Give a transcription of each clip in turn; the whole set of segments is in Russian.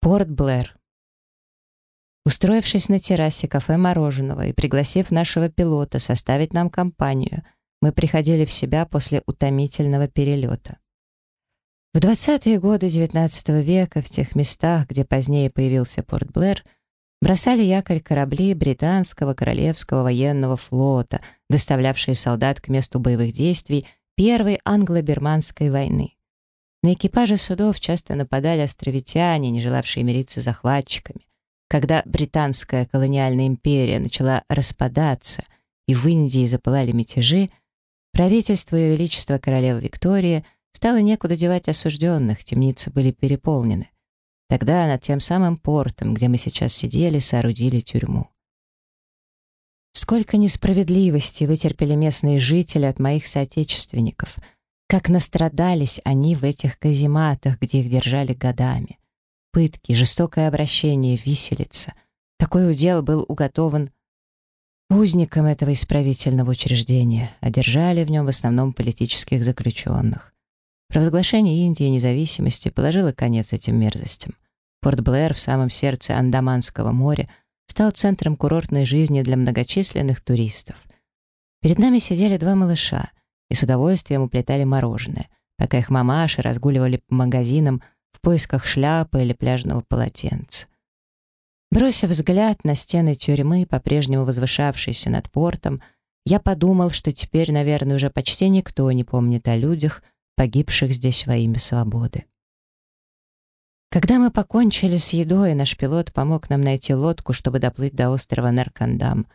Порт Блэр. Устроившись на террасе кафе мороженого и пригласив нашего пилота составить нам компанию, мы приходили в себя после утомительного перелета. В 20-е годы XIX века в тех местах, где позднее появился порт Блэр, бросали якорь корабли британского королевского военного флота, доставлявшие солдат к месту боевых действий Первой англо-бирманской войны. На экипажи судов часто нападали островитяне, не желавшие мириться с захватчиками. Когда британская колониальная империя начала распадаться и в Индии запылали мятежи, правительство Ее Величества королевы Виктории стало некуда девать осужденных, темницы были переполнены. Тогда над тем самым портом, где мы сейчас сидели, соорудили тюрьму. Сколько несправедливости вытерпели местные жители от моих соотечественников — как настрадались они в этих казематах, где их держали годами. Пытки, жестокое обращение, виселица. Такой удел был уготован узникам этого исправительного учреждения, а держали в нем в основном политических заключенных. Провозглашение Индии независимости положило конец этим мерзостям. Порт-Блэр в самом сердце Андаманского моря стал центром курортной жизни для многочисленных туристов. Перед нами сидели два малыша — и с удовольствием уплетали мороженое, пока их мамаши разгуливали по магазинам в поисках шляпы или пляжного полотенца. Бросив взгляд на стены тюрьмы, по-прежнему возвышавшиеся над портом, я подумал, что теперь, наверное, уже почти никто не помнит о людях, погибших здесь во имя свободы. Когда мы покончили с едой, наш пилот помог нам найти лодку, чтобы доплыть до острова Наркандам.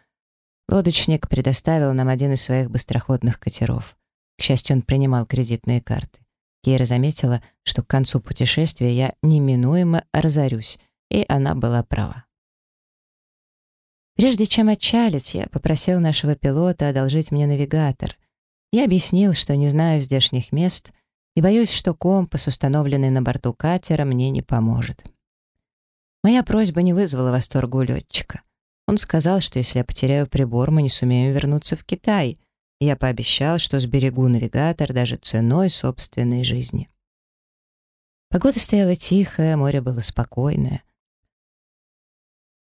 Лодочник предоставил нам один из своих быстроходных катеров. К счастью, он принимал кредитные карты. Кейра заметила, что к концу путешествия я неминуемо разорюсь, и она была права. Прежде чем отчалить, я попросил нашего пилота одолжить мне навигатор. Я объяснил, что не знаю здешних мест и боюсь, что компас, установленный на борту катера, мне не поможет. Моя просьба не вызвала восторга у летчика. Он сказал, что если я потеряю прибор, мы не сумеем вернуться в Китай — я пообещал, что сберегу навигатор даже ценой собственной жизни. Погода стояла тихая, море было спокойное.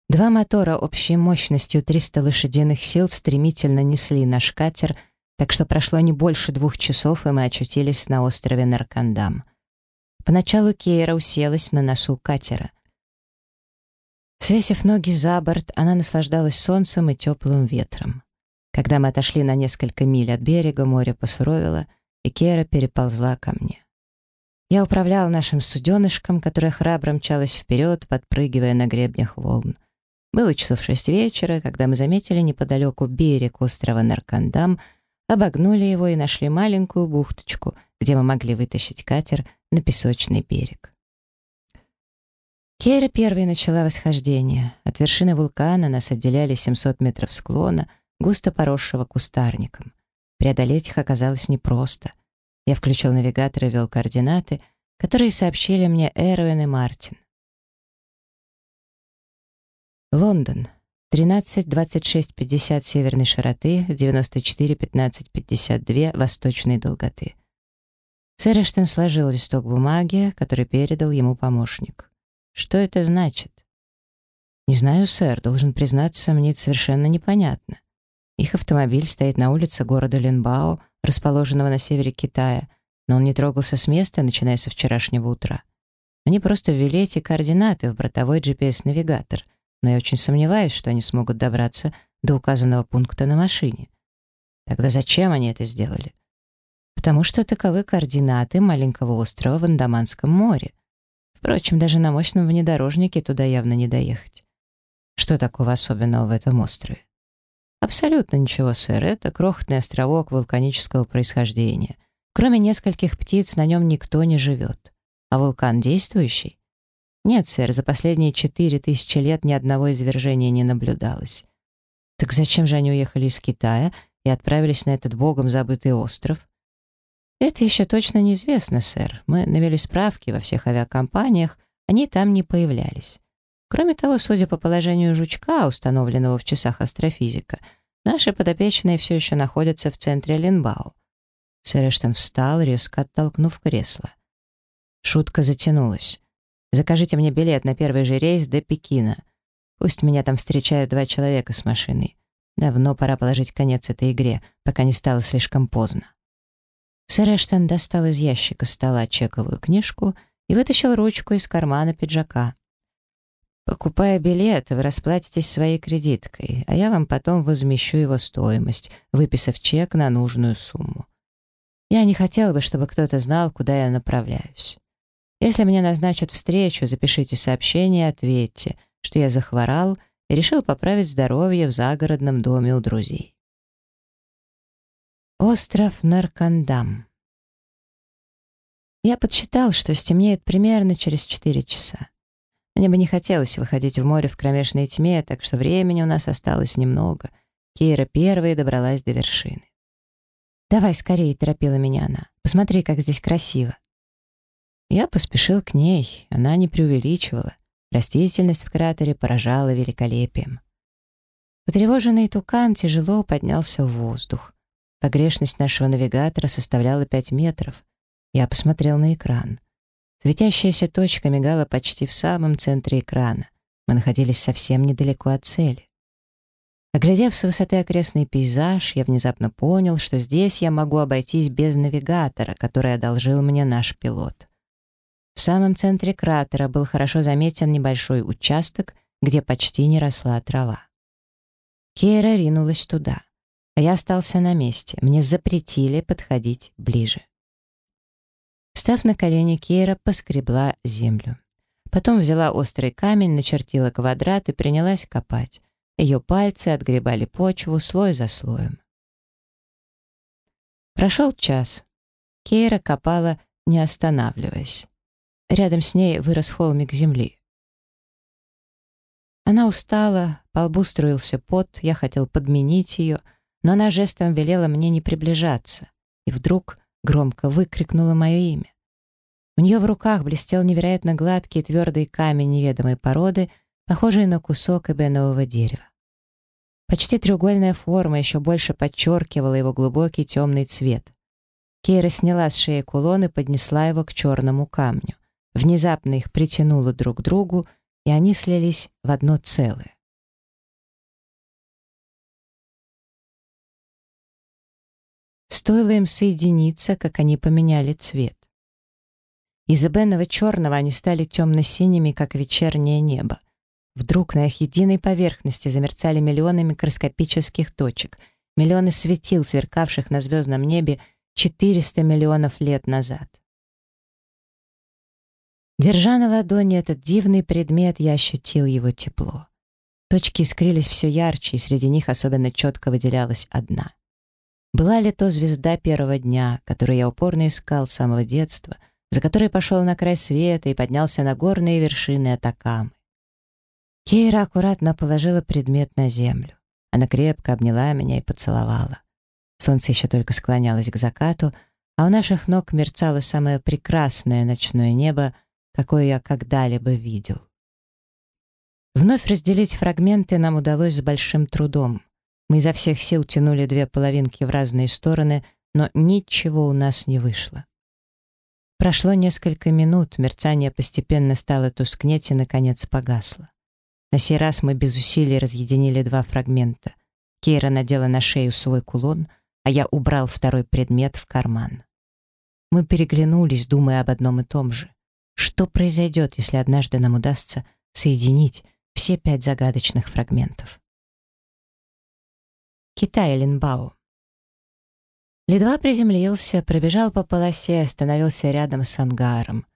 Два мотора общей мощностью 300 лошадиных сил стремительно несли наш катер, так что прошло не больше двух часов, и мы очутились на острове Наркандам. Поначалу Кейра уселась на носу катера. Свесив ноги за борт, она наслаждалась солнцем и теплым ветром. Когда мы отошли на несколько миль от берега, море посуровило, и Кера переползла ко мне. Я управлял нашим суденышком, которое храбро мчалось вперед, подпрыгивая на гребнях волн. Было часов шесть вечера, когда мы заметили неподалеку берег острова Наркандам, обогнули его и нашли маленькую бухточку, где мы могли вытащить катер на песочный берег. Кера первой начала восхождение. От вершины вулкана нас отделяли 700 метров склона, густо поросшего кустарником. Преодолеть их оказалось непросто. Я включил навигатор и ввел координаты, которые сообщили мне Эрвин и Мартин. Лондон. 13-26-50 северной широты, 94-15-52 восточной долготы. Сэр Эштон сложил листок бумаги, который передал ему помощник. Что это значит? Не знаю, сэр, должен признаться, мне это совершенно непонятно. Их автомобиль стоит на улице города Линбао, расположенного на севере Китая, но он не трогался с места, начиная со вчерашнего утра. Они просто ввели эти координаты в бортовой GPS-навигатор, но я очень сомневаюсь, что они смогут добраться до указанного пункта на машине. Тогда зачем они это сделали? Потому что таковы координаты маленького острова в Андаманском море. Впрочем, даже на мощном внедорожнике туда явно не доехать. Что такого особенного в этом острове? Абсолютно ничего, сэр. Это крохотный островок вулканического происхождения. Кроме нескольких птиц, на нем никто не живет. А вулкан действующий? Нет, сэр, за последние четыре тысячи лет ни одного извержения не наблюдалось. Так зачем же они уехали из Китая и отправились на этот богом забытый остров? Это еще точно неизвестно, сэр. Мы навели справки во всех авиакомпаниях, они там не появлялись. Кроме того, судя по положению жучка, установленного в часах астрофизика, наши подопечные все еще находятся в центре Линбао. Сэр Эштон встал, резко оттолкнув кресло. Шутка затянулась. Закажите мне билет на первый же рейс до Пекина. Пусть меня там встречают два человека с машиной. Давно пора положить конец этой игре, пока не стало слишком поздно. Сэр Эштон достал из ящика стола чековую книжку и вытащил ручку из кармана пиджака. Покупая билет, вы расплатитесь своей кредиткой, а я вам потом возмещу его стоимость, выписав чек на нужную сумму. Я не хотел бы, чтобы кто-то знал, куда я направляюсь. Если мне назначат встречу, запишите сообщение и ответьте, что я захворал и решил поправить здоровье в загородном доме у друзей. Остров Наркандам. Я подсчитал, что стемнеет примерно через 4 часа. Мне бы не хотелось выходить в море в кромешной тьме, так что времени у нас осталось немного. Кейра первой добралась до вершины. «Давай скорее», — торопила меня она. «Посмотри, как здесь красиво». Я поспешил к ней, она не преувеличивала. Растительность в кратере поражала великолепием. Потревоженный тукан тяжело поднялся в воздух. Погрешность нашего навигатора составляла 5 метров. Я посмотрел на экран. Светящаяся точка мигала почти в самом центре экрана. Мы находились совсем недалеко от цели. Оглядев с высоты окрестный пейзаж, я внезапно понял, что здесь я могу обойтись без навигатора, который одолжил мне наш пилот. В самом центре кратера был хорошо заметен небольшой участок, где почти не росла трава. Кейра ринулась туда, а я остался на месте. Мне запретили подходить ближе. Встав на колени, Кейра поскребла землю. Потом взяла острый камень, начертила квадрат и принялась копать. Ее пальцы отгребали почву слой за слоем. Прошел час. Кейра копала, не останавливаясь. Рядом с ней вырос холмик земли. Она устала, по лбу струился пот, я хотел подменить ее, но она жестом велела мне не приближаться, и вдруг громко выкрикнула мое имя. У нее в руках блестел невероятно гладкий твердый камень неведомой породы, похожий на кусок эбенового дерева. Почти треугольная форма еще больше подчеркивала его глубокий темный цвет. Кейра сняла с шеи кулон и поднесла его к черному камню. Внезапно их притянуло друг к другу, и они слились в одно целое. Стоило им соединиться, как они поменяли цвет. Из эбенного черного они стали темно-синими, как вечернее небо. Вдруг на их единой поверхности замерцали миллионы микроскопических точек, миллионы светил, сверкавших на звездном небе 400 миллионов лет назад. Держа на ладони этот дивный предмет, я ощутил его тепло. Точки искрились все ярче, и среди них особенно четко выделялась одна. Была ли то звезда первого дня, которую я упорно искал с самого детства, за которой пошел на край света и поднялся на горные вершины Атакамы? Кейра аккуратно положила предмет на землю. Она крепко обняла меня и поцеловала. Солнце еще только склонялось к закату, а у наших ног мерцало самое прекрасное ночное небо — какое я когда-либо видел. Вновь разделить фрагменты нам удалось с большим трудом. Мы изо всех сил тянули две половинки в разные стороны, но ничего у нас не вышло. Прошло несколько минут, мерцание постепенно стало тускнеть и, наконец, погасло. На сей раз мы без усилий разъединили два фрагмента. Кейра надела на шею свой кулон, а я убрал второй предмет в карман. Мы переглянулись, думая об одном и том же. Что произойдет, если однажды нам удастся соединить все пять загадочных фрагментов? Китай Линбао. Ледва приземлился, пробежал по полосе, остановился рядом с ангаром.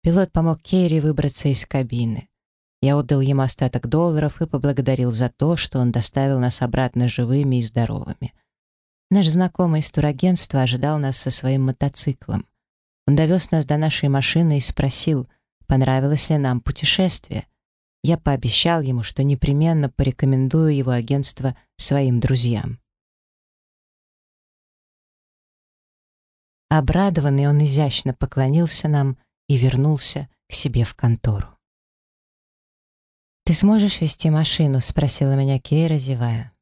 Пилот помог Керри выбраться из кабины. Я отдал ему остаток долларов и поблагодарил за то, что он доставил нас обратно живыми и здоровыми. Наш знакомый из турагентства ожидал нас со своим мотоциклом. Он довез нас до нашей машины и спросил, понравилось ли нам путешествие. Я пообещал ему, что непременно порекомендую его агентство своим друзьям. Обрадованный, он изящно поклонился нам и вернулся к себе в контору. «Ты сможешь вести машину?» — спросила меня Кейра, зевая.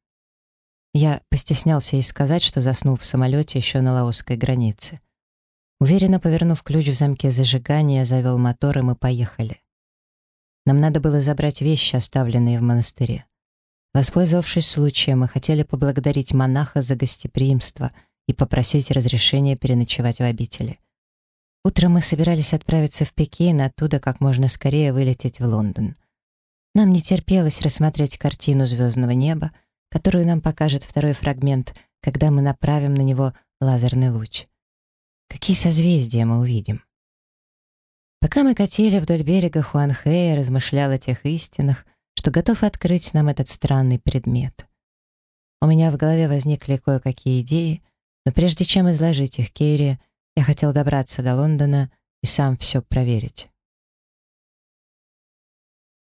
Я постеснялся ей сказать, что заснул в самолете еще на лаосской границе. Уверенно повернув ключ в замке зажигания, завел мотор, и мы поехали. Нам надо было забрать вещи, оставленные в монастыре. Воспользовавшись случаем, мы хотели поблагодарить монаха за гостеприимство и попросить разрешения переночевать в обители. Утром мы собирались отправиться в Пекин, оттуда как можно скорее вылететь в Лондон. Нам не терпелось рассмотреть картину звездного неба, которую нам покажет второй фрагмент, когда мы направим на него лазерный луч. Какие созвездия мы увидим? Пока мы катили вдоль берега Хуанхэ, размышлял о тех истинах, что готов открыть нам этот странный предмет. У меня в голове возникли кое-какие идеи, но прежде чем изложить их Кейри, я хотел добраться до Лондона и сам все проверить.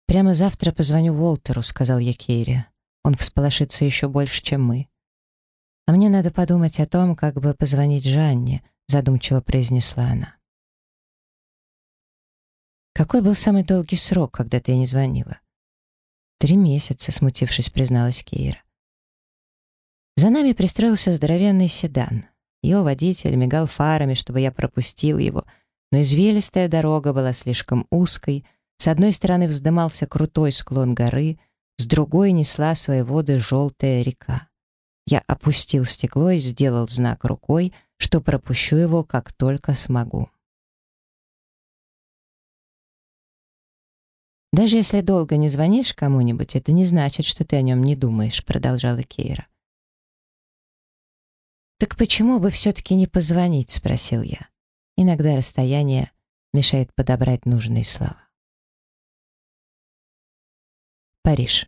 «Прямо завтра позвоню Уолтеру», — сказал я Кейри. «Он всполошится еще больше, чем мы». «А мне надо подумать о том, как бы позвонить Жанне», — задумчиво произнесла она. «Какой был самый долгий срок, когда ты не звонила?» «Три месяца», — смутившись, призналась Кейра. За нами пристроился здоровенный седан. Его водитель мигал фарами, чтобы я пропустил его, но извилистая дорога была слишком узкой, с одной стороны вздымался крутой склон горы, с другой несла свои воды желтая река. Я опустил стекло и сделал знак рукой, что пропущу его, как только смогу. «Даже если долго не звонишь кому-нибудь, это не значит, что ты о нем не думаешь», — продолжала Кейра. «Так почему бы все-таки не позвонить?» — спросил я. Иногда расстояние мешает подобрать нужные слова. Париж.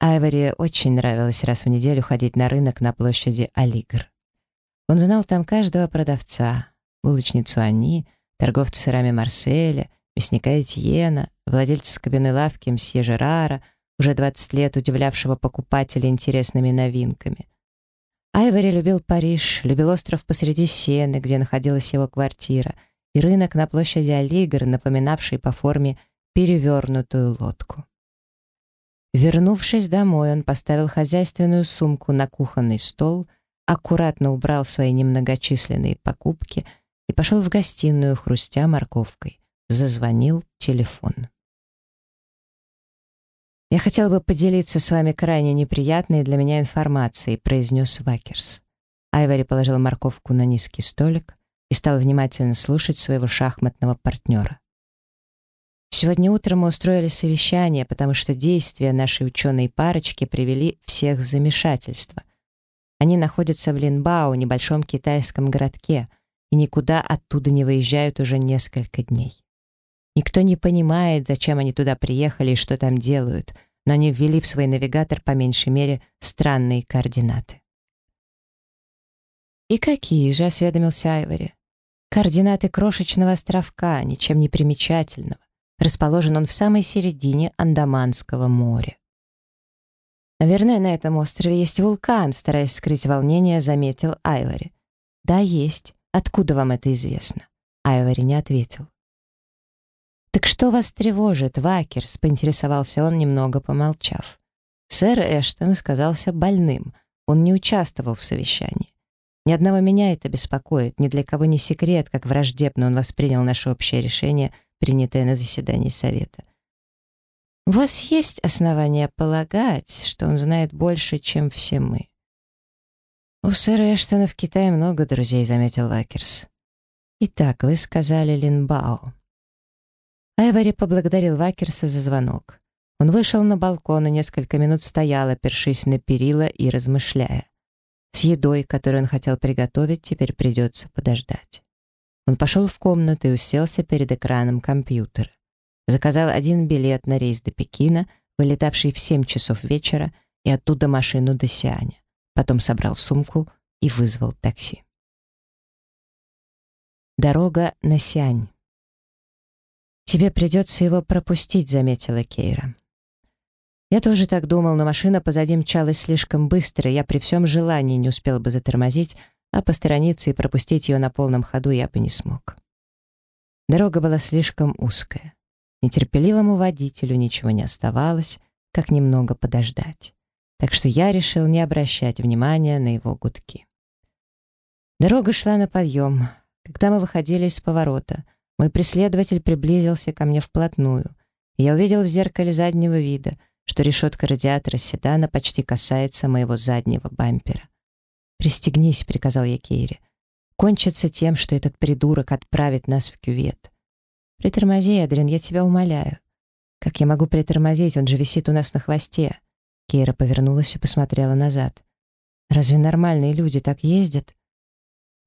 Айвори очень нравилось раз в неделю ходить на рынок на площади Алигр. Он знал там каждого продавца, булочницу Анни, торговца сырами Марселя, мясника Этьена, владельца кабины лавки мсье Жерара, уже 20 лет удивлявшего покупателей интересными новинками. Айвори любил Париж, любил остров посреди Сены, где находилась его квартира, и рынок на площади Алигр, напоминавший по форме перевернутую лодку. Вернувшись домой, он поставил хозяйственную сумку на кухонный стол, аккуратно убрал свои немногочисленные покупки и пошел в гостиную, хрустя морковкой. Зазвонил телефон. «Я хотел бы поделиться с вами крайне неприятной для меня информацией», произнес Вакерс. Айвори положил морковку на низкий столик и стал внимательно слушать своего шахматного партнера. Сегодня утром мы устроили совещание, потому что действия нашей ученой парочки привели всех в замешательство. Они находятся в Линбао, небольшом китайском городке, и никуда оттуда не выезжают уже несколько дней. Никто не понимает, зачем они туда приехали и что там делают, но они ввели в свой навигатор по меньшей мере странные координаты. «И какие же?» — осведомился Айвори. «Координаты крошечного островка, ничем не примечательного. Расположен он в самой середине Андаманского моря. «Наверное, на этом острове есть вулкан», стараясь скрыть волнение, заметил Айвори. «Да, есть. Откуда вам это известно?» Айвори не ответил. «Так что вас тревожит, Вакерс?» — поинтересовался он, немного помолчав. Сэр Эштон сказался больным. Он не участвовал в совещании. Ни одного меня это беспокоит, ни для кого не секрет, как враждебно он воспринял наше общее решение — принятое на заседании Совета. У вас есть основания полагать, что он знает больше, чем все мы. У сэра Эштона в Китае много друзей, заметил Вакерс. Итак, вы сказали Линбао. Айвори поблагодарил Вакерса за звонок. Он вышел на балкон и несколько минут стоял, опершись на перила и размышляя. С едой, которую он хотел приготовить, теперь придется подождать. Он пошел в комнату и уселся перед экраном компьютера. Заказал один билет на рейс до Пекина, вылетавший в 7 часов вечера, и оттуда машину до Сианя. Потом собрал сумку и вызвал такси. Дорога на Сиань. «Тебе придется его пропустить», — заметила Кейра. Я тоже так думал, но машина позади мчалась слишком быстро, я при всем желании не успел бы затормозить, а посторониться и пропустить ее на полном ходу я бы не смог. Дорога была слишком узкая. Нетерпеливому водителю ничего не оставалось, как немного подождать. Так что я решил не обращать внимания на его гудки. Дорога шла на подъем. Когда мы выходили из поворота, мой преследователь приблизился ко мне вплотную. Я увидел в зеркале заднего вида, что решетка радиатора седана почти касается моего заднего бампера. «Пристегнись», — приказал я Кейре. «Кончится тем, что этот придурок отправит нас в кювет». «Притормози, Адрин, я тебя умоляю». «Как я могу притормозить? Он же висит у нас на хвосте». Кейра повернулась и посмотрела назад. «Разве нормальные люди так ездят?»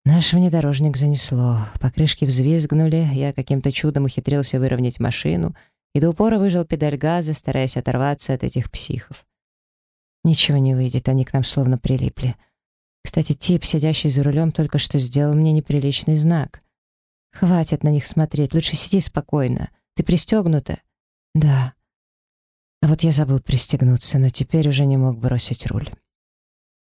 Наш внедорожник занесло. Покрышки взвизгнули, я каким-то чудом ухитрился выровнять машину и до упора выжал педаль газа, стараясь оторваться от этих психов. Ничего не выйдет, они к нам словно прилипли. Кстати, тип, сидящий за рулем, только что сделал мне неприличный знак. Хватит на них смотреть, лучше сиди спокойно. Ты пристегнута? Да. А вот я забыл пристегнуться, но теперь уже не мог бросить руль.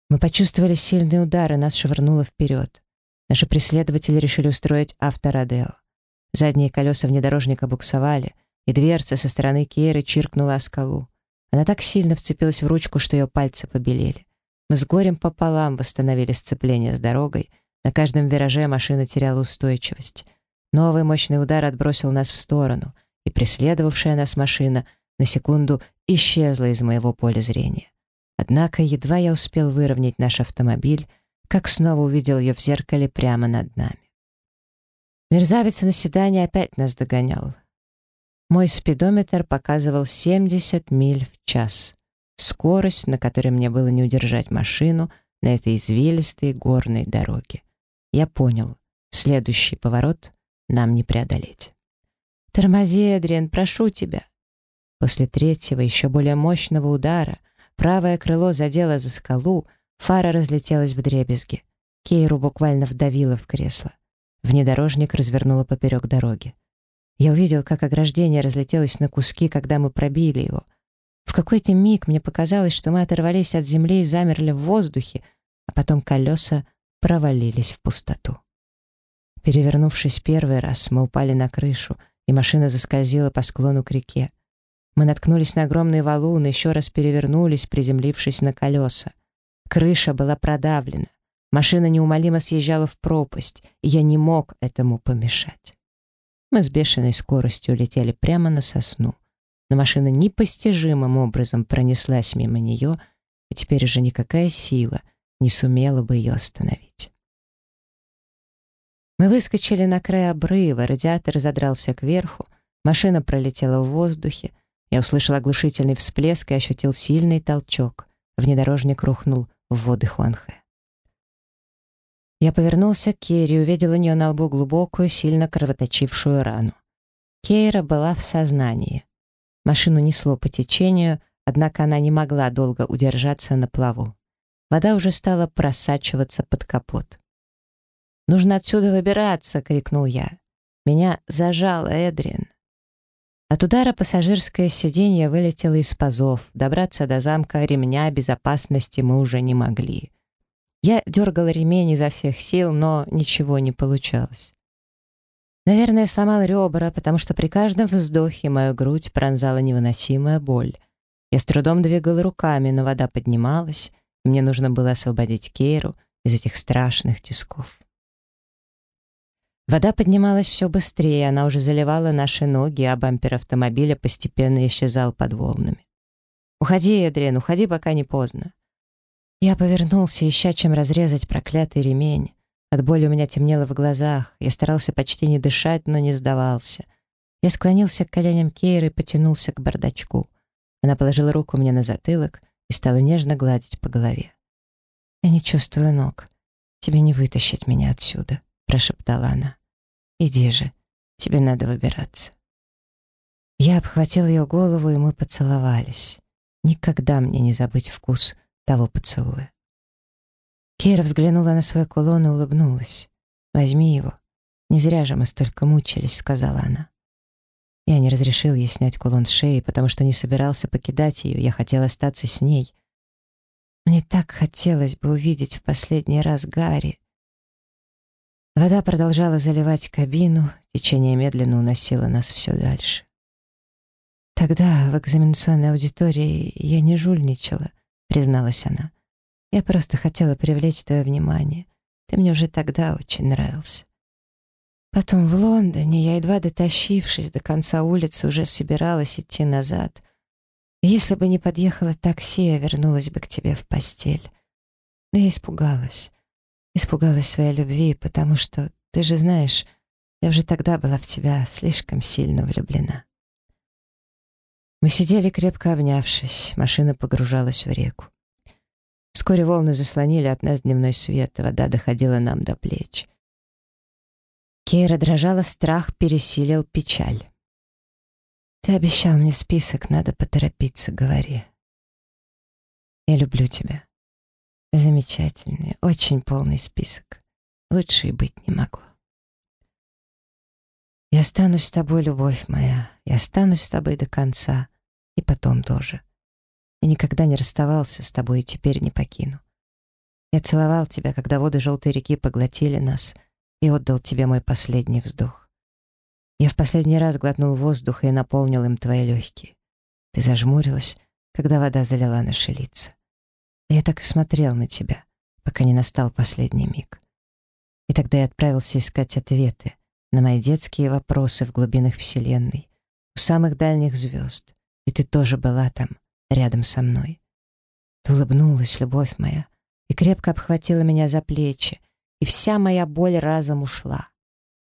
Мы почувствовали сильный удар, и нас швырнуло вперед. Наши преследователи решили устроить авторадео. Задние колеса внедорожника буксовали, и дверца со стороны Кейры чиркнула о скалу. Она так сильно вцепилась в ручку, что ее пальцы побелели. Мы с горем пополам восстановили сцепление с дорогой. На каждом вираже машина теряла устойчивость. Новый мощный удар отбросил нас в сторону, и преследовавшая нас машина на секунду исчезла из моего поля зрения. Однако едва я успел выровнять наш автомобиль, как снова увидел ее в зеркале прямо над нами. Мерзавец на седане опять нас догонял. Мой спидометр показывал 70 миль в час. Скорость, на которой мне было не удержать машину на этой извилистой горной дороге. Я понял, следующий поворот нам не преодолеть. «Тормози, Эдриан, прошу тебя!» После третьего, еще более мощного удара, правое крыло задело за скалу, Фара разлетелась в дребезги. Кейру буквально вдавило в кресло. Внедорожник развернуло поперек дороги. Я увидел, как ограждение разлетелось на куски, когда мы пробили его. В какой-то миг мне показалось, что мы оторвались от земли и замерли в воздухе, а потом колеса провалились в пустоту. Перевернувшись первый раз, мы упали на крышу, и машина заскользила по склону к реке. Мы наткнулись на огромный валун, еще раз перевернулись, приземлившись на колеса. Крыша была продавлена. Машина неумолимо съезжала в пропасть, и я не мог этому помешать. Мы с бешеной скоростью летели прямо на сосну, но машина непостижимым образом пронеслась мимо нее, и теперь уже никакая сила не сумела бы ее остановить. Мы выскочили на край обрыва, радиатор задрался кверху, машина пролетела в воздухе, я услышал оглушительный всплеск и ощутил сильный толчок. Внедорожник рухнул в воды Хуанхэ. Я повернулся к Кейре и увидел у нее на лбу глубокую, сильно кровоточившую рану. Кейра была в сознании. Машину несло по течению, однако она не могла долго удержаться на плаву. Вода уже стала просачиваться под капот. «Нужно отсюда выбираться!» — крикнул я. Меня зажал Эдрин. От удара пассажирское сиденье вылетело из пазов. Добраться до замка ремня безопасности мы уже не могли. Я дергал ремень изо всех сил, но ничего не получалось. Наверное, сломал ребра, потому что при каждом вздохе мою грудь пронзала невыносимая боль. Я с трудом двигал руками, но вода поднималась, и мне нужно было освободить Кейру из этих страшных тисков. Вода поднималась все быстрее, она уже заливала наши ноги, а бампер автомобиля постепенно исчезал под волнами. «Уходи, Эдриан, уходи, пока не поздно». Я повернулся, ища чем разрезать проклятый ремень. От боли у меня темнело в глазах, я старался почти не дышать, но не сдавался. Я склонился к коленям Кейры и потянулся к бардачку. Она положила руку мне на затылок и стала нежно гладить по голове. «Я не чувствую ног. Тебе не вытащить меня отсюда». — прошептала она. «Иди же, тебе надо выбираться». Я обхватил ее голову, и мы поцеловались. Никогда мне не забыть вкус того поцелуя. Кейра взглянула на свой кулон и улыбнулась. «Возьми его. Не зря же мы столько мучились», — сказала она. Я не разрешил ей снять кулон с шеи, потому что не собирался покидать ее, я хотел остаться с ней. Мне так хотелось бы увидеть в последний раз Гарри. Вода продолжала заливать кабину, течение медленно уносило нас все дальше. «Тогда в экзаменационной аудитории я не жульничала», — призналась она. «Я просто хотела привлечь твое внимание. Ты мне уже тогда очень нравился». Потом в Лондоне я, едва дотащившись до конца улицы, уже собиралась идти назад. Если бы не подъехало такси, я вернулась бы к тебе в постель. Но я испугалась. Испугалась своей любви, потому что, ты же знаешь, я уже тогда была в тебя слишком сильно влюблена. Мы сидели крепко обнявшись, машина погружалась в реку. Вскоре волны заслонили от нас дневной свет, вода доходила нам до плеч. Кейра дрожала, страх пересилил печаль. «Ты обещал мне список, надо поторопиться, говори. Я люблю тебя. Замечательный, очень полный список. Лучше и быть не могло. Я останусь с тобой, любовь моя, я останусь с тобой до конца, и потом тоже. Я никогда не расставался с тобой и теперь не покину. Я целовал тебя, когда воды желтой реки поглотили нас — и отдал тебе мой последний вздох. Я в последний раз глотнул воздуха и наполнил им твои легкие. Ты зажмурилась, когда вода залила наши лица. Я так и смотрел на тебя, пока не настал последний миг. И тогда я отправился искать ответы на мои детские вопросы в глубинах Вселенной, у самых дальних звезд, и ты тоже была там, рядом со мной. Ты улыбнулась, любовь моя, и крепко обхватила меня за плечи, и вся моя боль разом ушла.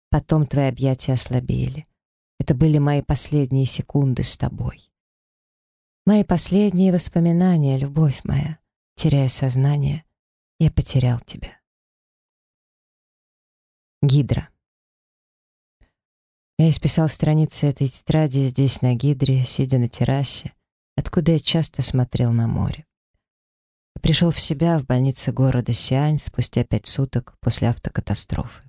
Потом твои объятия ослабели. Это были мои последние секунды с тобой. Мои последние воспоминания, любовь моя. Теряя сознание, я потерял тебя. Гидра. Я исписал страницы этой тетради здесь, на Гидре, сидя на террасе, откуда я часто смотрел на море. Пришел в себя в больнице города Сиань спустя пять суток после автокатастрофы.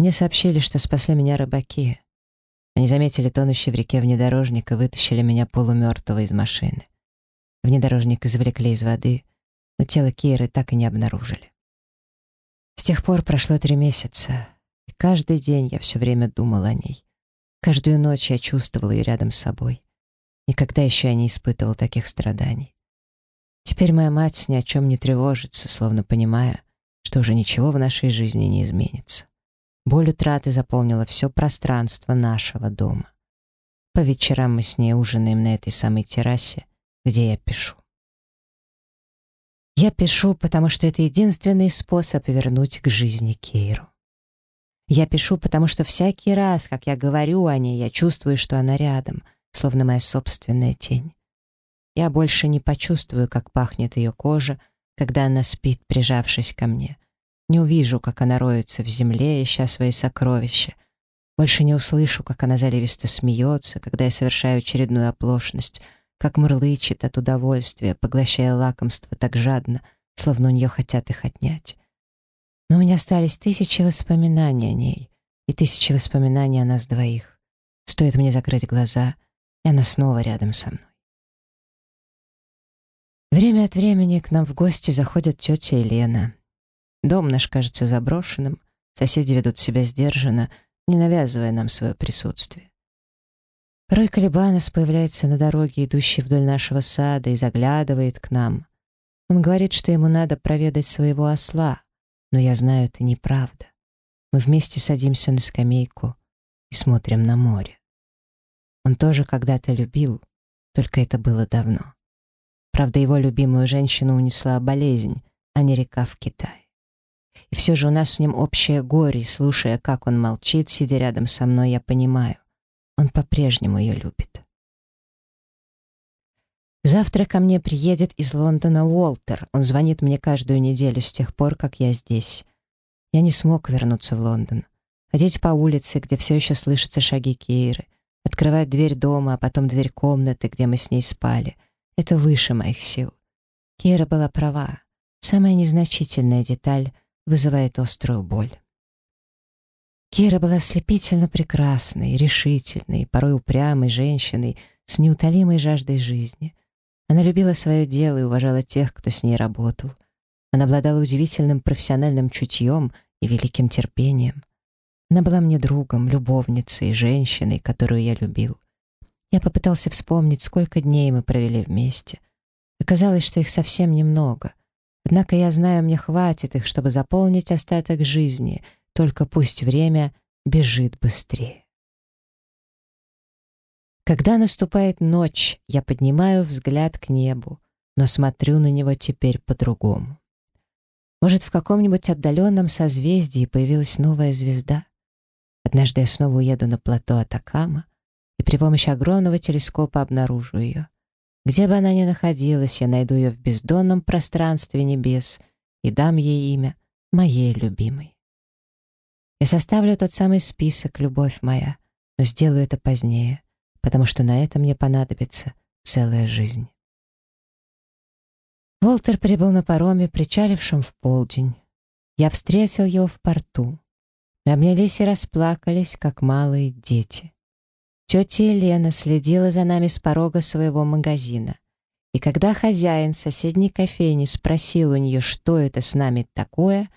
Мне сообщили, что спасли меня рыбаки. Они заметили тонущий в реке внедорожник и вытащили меня полумертвого из машины. Внедорожник извлекли из воды, но тело Киры так и не обнаружили. С тех пор прошло три месяца, и каждый день я все время думал о ней. Каждую ночь я чувствовал ее рядом с собой. Никогда еще я не испытывал таких страданий. Теперь моя мать ни о чем не тревожится, словно понимая, что уже ничего в нашей жизни не изменится. Боль утраты заполнила все пространство нашего дома. По вечерам мы с ней ужинаем на этой самой террасе, где я пишу. Я пишу, потому что это единственный способ вернуть к жизни Кейру. Я пишу, потому что всякий раз, как я говорю о ней, я чувствую, что она рядом, словно моя собственная тень. Я больше не почувствую, как пахнет ее кожа, когда она спит, прижавшись ко мне. Не увижу, как она роется в земле, ища свои сокровища. Больше не услышу, как она заливисто смеется, когда я совершаю очередную оплошность, как мурлычет от удовольствия, поглощая лакомство так жадно, словно у нее хотят их отнять. Но у меня остались тысячи воспоминаний о ней и тысячи воспоминаний о нас двоих. Стоит мне закрыть глаза, и она снова рядом со мной. Время от времени к нам в гости заходят тетя и Лена. Дом наш кажется заброшенным, соседи ведут себя сдержанно, не навязывая нам свое присутствие. Порой Калибанос появляется на дороге, идущей вдоль нашего сада, и заглядывает к нам. Он говорит, что ему надо проведать своего осла, но я знаю, это неправда. Мы вместе садимся на скамейку и смотрим на море. Он тоже когда-то любил, только это было давно. Правда, его любимую женщину унесла болезнь, а не река в Китае. И все же у нас с ним общее горе, слушая, как он молчит, сидя рядом со мной, я понимаю, он по-прежнему ее любит. Завтра ко мне приедет из Лондона Уолтер. Он звонит мне каждую неделю с тех пор, как я здесь. Я не смог вернуться в Лондон. Ходить по улице, где все еще слышатся шаги Кейры, открывать дверь дома, а потом дверь комнаты, где мы с ней спали — это выше моих сил. Кира была права. Самая незначительная деталь вызывает острую боль. Кира была ослепительно прекрасной, решительной, порой упрямой женщиной с неутолимой жаждой жизни. Она любила свое дело и уважала тех, кто с ней работал. Она обладала удивительным профессиональным чутьем и великим терпением. Она была мне другом, любовницей, женщиной, которую я любил. Я попытался вспомнить, сколько дней мы провели вместе. Оказалось, что их совсем немного. Однако я знаю, мне хватит их, чтобы заполнить остаток жизни, только пусть время бежит быстрее. Когда наступает ночь, я поднимаю взгляд к небу, но смотрю на него теперь по-другому. Может, в каком-нибудь отдаленном созвездии появилась новая звезда? Однажды я снова уеду на плато Атакама и при помощи огромного телескопа обнаружу ее. Где бы она ни находилась, я найду ее в бездонном пространстве небес и дам ей имя моей любимой. Я составлю тот самый список, любовь моя, но сделаю это позднее, потому что на это мне понадобится целая жизнь. Волтер прибыл на пароме, причалившем в полдень. Я встретил его в порту. Мы обнялись и расплакались, как малые дети. Тетя Елена следила за нами с порога своего магазина. И когда хозяин соседней кофейни спросил у нее, что это с нами такое,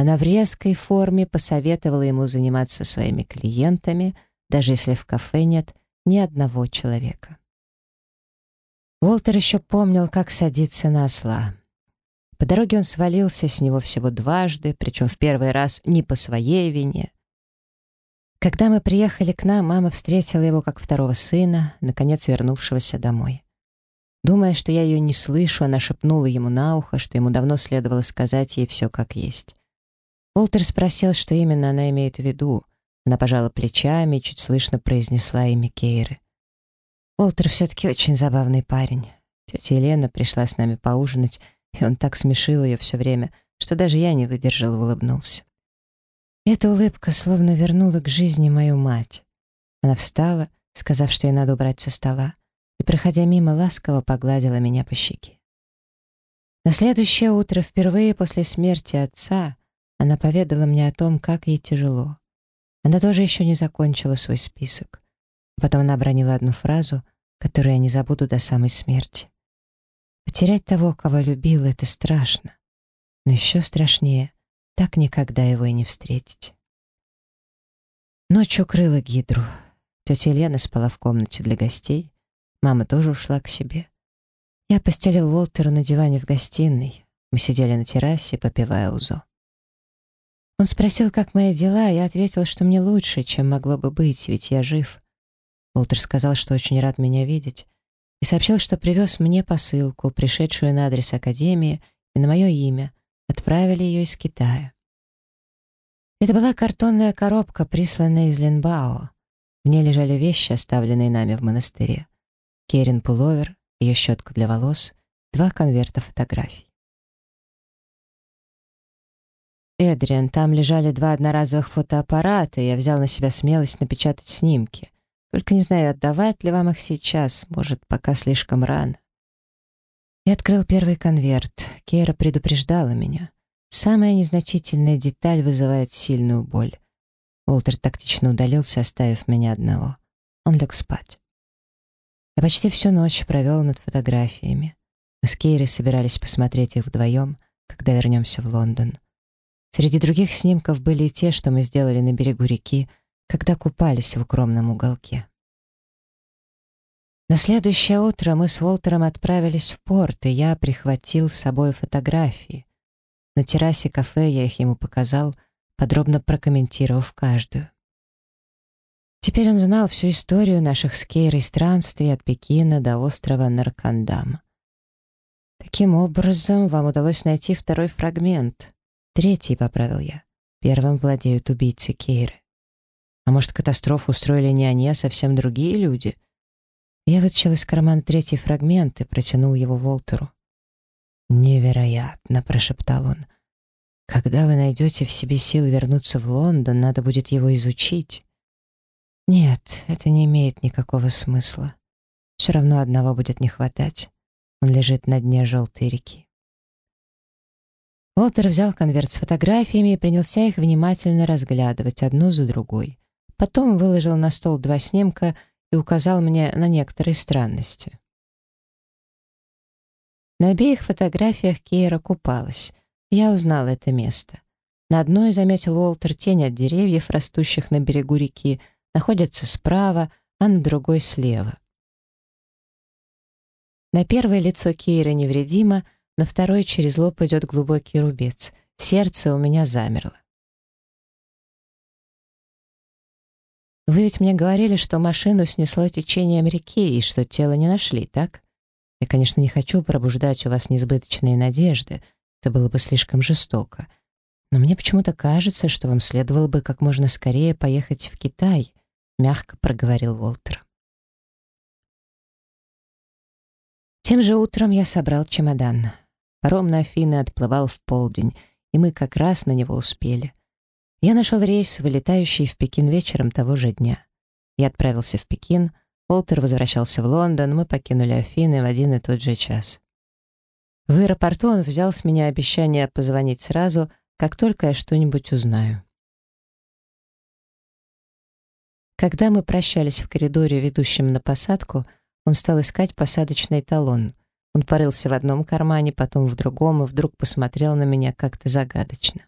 она в резкой форме посоветовала ему заниматься своими клиентами, даже если в кафе нет ни одного человека. Уолтер еще помнил, как садиться на осла. По дороге он свалился с него всего дважды, причем в первый раз не по своей вине. Когда мы приехали к нам, мама встретила его как второго сына, наконец вернувшегося домой. Думая, что я ее не слышу, она шепнула ему на ухо, что ему давно следовало сказать ей все как есть. Уолтер спросил, что именно она имеет в виду. Она пожала плечами и чуть слышно произнесла имя Кейры. Уолтер все-таки очень забавный парень. Тетя Елена пришла с нами поужинать, и он так смешил ее все время, что даже я не выдержал и улыбнулся. Эта улыбка словно вернула к жизни мою мать. Она встала, сказав, что ей надо убрать со стола, и, проходя мимо, ласково погладила меня по щеке. На следующее утро, впервые после смерти отца, она поведала мне о том, как ей тяжело. Она тоже еще не закончила свой список. Потом она обронила одну фразу, которую я не забуду до самой смерти. Потерять того, кого любил, это страшно. Но еще страшнее — так никогда его и не встретить. Ночь укрыла гидру. Тетя Лена спала в комнате для гостей. Мама тоже ушла к себе. Я постелил Уолтеру на диване в гостиной. Мы сидели на террасе, попивая узо. Он спросил, как мои дела, я ответил, что мне лучше, чем могло бы быть, ведь я жив. Уолтер сказал, что очень рад меня видеть, и сообщил, что привез мне посылку, пришедшую на адрес Академии и на мое имя. Отправили ее из Китая. Это была картонная коробка, присланная из Линбао. В ней лежали вещи, оставленные нами в монастыре. Керин пуловер, ее щетка для волос, два конверта фотографий. Эдриан, там лежали два одноразовых фотоаппарата, и я взял на себя смелость напечатать снимки. Только не знаю, отдавать ли вам их сейчас, может, пока слишком рано. Я открыл первый конверт. Кера предупреждала меня. Самая незначительная деталь вызывает сильную боль. Уолтер тактично удалился, оставив меня одного. Он лег спать. Я почти всю ночь провел над фотографиями. Мы с Кейрой собирались посмотреть их вдвоем, когда вернемся в Лондон. Среди других снимков были и те, что мы сделали на берегу реки, когда купались в укромном уголке. На следующее утро мы с Уолтером отправились в порт, и я прихватил с собой фотографии. На террасе кафе я их ему показал, подробно прокомментировав каждую. Теперь он знал всю историю наших с Кейрой странствий от Пекина до острова Наркандам. Таким образом, вам удалось найти второй фрагмент. Третий, поправил я. Первым владеют убийцы Кейры. А может, катастрофу устроили не они, а совсем другие люди? Я вытащил из кармана третий фрагмент и протянул его Волтеру. «Невероятно!» — прошептал он. «Когда вы найдете в себе силы вернуться в Лондон, надо будет его изучить». «Нет, это не имеет никакого смысла. Все равно одного будет не хватать. Он лежит на дне желтой реки». Уолтер взял конверт с фотографиями и принялся их внимательно разглядывать одну за другой. Потом выложил на стол два снимка и указал мне на некоторые странности. На обеих фотографиях Кейра купалась. Я узнал это место. На одной заметил Уолтер тень от деревьев, растущих на берегу реки, находится справа, а на другой слева. На первое лицо Кейра невредимо, на второй через лоб идет глубокий рубец. Сердце у меня замерло. Вы ведь мне говорили, что машину снесло течением реки и что тело не нашли, так? Я, конечно, не хочу пробуждать у вас несбыточные надежды, это было бы слишком жестоко. Но мне почему-то кажется, что вам следовало бы как можно скорее поехать в Китай, мягко проговорил Волтер. Тем же утром я собрал чемодан. Паром на Афины отплывал в полдень, и мы как раз на него успели. Я нашел рейс, вылетающий в Пекин вечером того же дня. Я отправился в Пекин, Уолтер возвращался в Лондон, мы покинули Афины в один и тот же час. В аэропорту он взял с меня обещание позвонить сразу, как только я что-нибудь узнаю. Когда мы прощались в коридоре, ведущем на посадку, он стал искать посадочный талон. Он порылся в одном кармане, потом в другом, и вдруг посмотрел на меня как-то загадочно.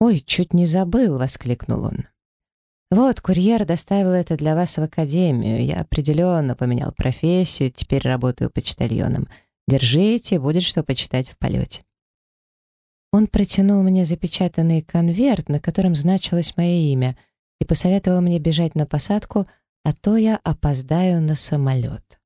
«Ой, чуть не забыл!» — воскликнул он. «Вот, курьер доставил это для вас в академию. Я определенно поменял профессию, теперь работаю почтальоном. Держите, будет что почитать в полете». Он протянул мне запечатанный конверт, на котором значилось мое имя, и посоветовал мне бежать на посадку, а то я опоздаю на самолет.